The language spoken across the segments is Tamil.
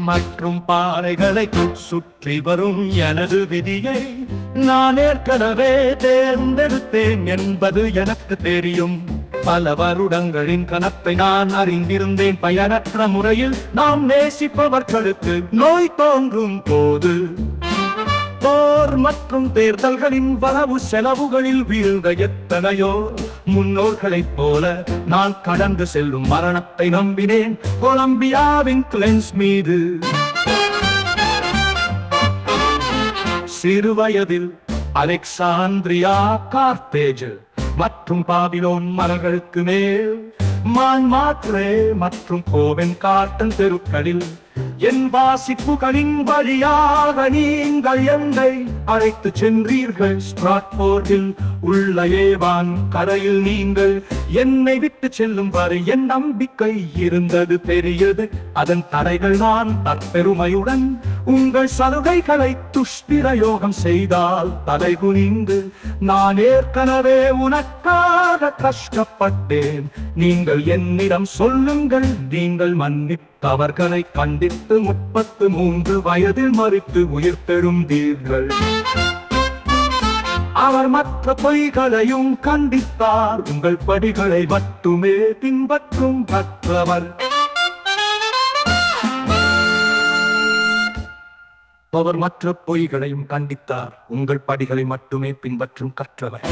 மற்றும் பாறைகளை சுற்றி வரும் எனது விதியை நான் ஏற்கனவே தேர்ந்தெடுத்தேன் என்பது எனக்கு தெரியும். பல வருடங்களின் கனத்தை நான் அறிந்திருந்தேன். பயனற்ற முறையில் நாம் நேசிப்பவர்களுக்கு நோய் தோன்றும் போது போர் மற்றும் தேர்தல்களின் வரவு செலவுகளில் வீழ்ந்த எத்தனையோ முன்னோர்களைப் போல நான் கடந்து செல்லும் மரணத்தை நம்பினேன். கொலம்பியாவின் கிளென்ஸ் மீது. சிறுவயதில் அலெக்சாந்திரியா கார்த்தேஜ் மற்றும் பாபிலோன் மலர்களுக்கு மேல். மான் மாத்ரே மற்றும் கோவென் காட்டன் தெருக்களில் என் வாசிப்புகளின் வழியாக நீங்கள் என்னை அழைத்து சென்றீர்கள். ஸ்ட்ராட்போர்டில் உள்ள ஏவான் கரையில் நீங்கள் என்னை விட்டு செல்லும் வரை என் நம்பிக்கை இருந்தது. பெரியது. அதன் தடைகள் நான் தற்பெருமையுடன் உங்கள் சலுகைகளை துஷ்பிரயோகம் செய்தால் தலை குனிந்து நான் ஏற்கனவே உனக்காக கஷ்டப்பட்டேன். நீங்கள் என்னிடம் சொல்லுங்கள் நீங்கள் மன்னித்தவர்களை கண்டித்து முப்பத்து மூன்று வயதில் மறித்து உயிர் பெறுந்தீர்கள் அவர் மற்ற பொய்களையும் கண்டித்தார். உங்கள் படிகளை மட்டுமே பின்பற்றும் கற்றவர். அவர் மற்ற பொய்களையும் கண்டித்தார். உங்கள் படிகளை மட்டுமே பின்பற்றும் கற்றவர்.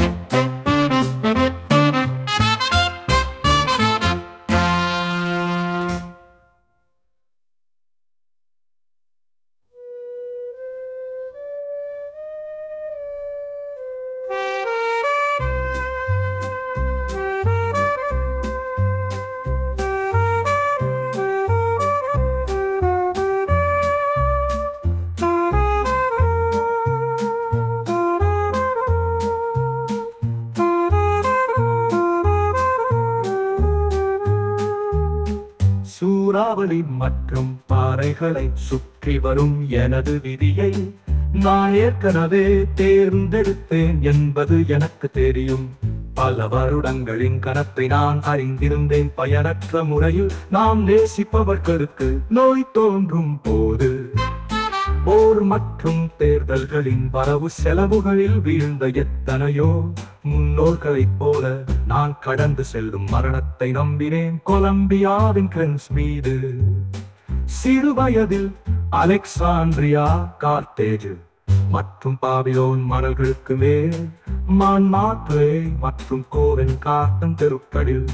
சூறாவளி மற்றும் பாறைகளை சுற்றி வரும் எனது விதியை நான் ஏற்கனவே தேர்ந்தெடுத்தேன் என்பது எனக்கு தெரியும். பல வருடங்களின் கனத்தை நான் அறிந்திருந்தேன். பயனற்ற முறையில் நாம் நேசிப்பவர்களுக்கு நோய் தோன்றும் போது போர் மற்றும் தேர்தல்களின் வரவு செலவுகளில் வீழ்ந்த எத்தனையோ முன்னோர்களைப் போல நான் கடந்து செல்லும் மரணத்தை நம்பினேன். கொலம்பியாவின் கிரன்ஸ் மீது. சிறு வயதில் அலெக்சாண்ட்ரியா கார்த்தேஜ் மற்றும் பாபிலோன் மணல்களுக்கு மேல். மான் மாற்றே மற்றும் கோவன் காட்டன் தெருக்களில்.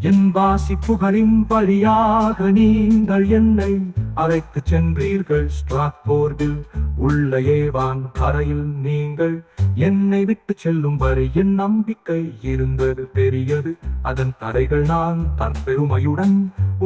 என் வாசிப்புகளின் வழியாக நீங்கள் என்னை அழைத்து சென்றீர்கள். ஸ்ட்ராக்போர்டில் உள்ள வான் கரையில் நீங்கள் என்னை விட்டு செல்லும் வரை என் நம்பிக்கை இருந்தது பெரியது. அதன் தடைகள் நான் தற்பெருமையுடன்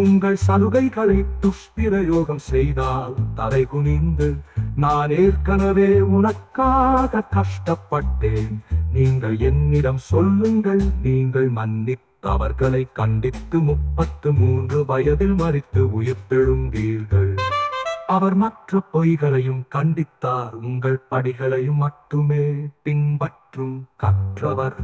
உங்கள் சலுகைகளை துஷ்பிரயோகம் செய்தால் தலை குனிந்து நான் ஏற்கனவே உனக்காக கஷ்டப்பட்டேன். நீங்கள் என்னிடம் சொல்லுங்கள் நீங்கள் மன்னித்தவர்களை கண்டித்து முப்பத்து மூன்று வயதில் மறித்து உயிர் பெழுந்தீர்கள் அவர் மற்ற பொய்களையும் கண்டித்தார். உங்கள் படிகளையும் மட்டுமே பின்பற்றும் கற்றவர்.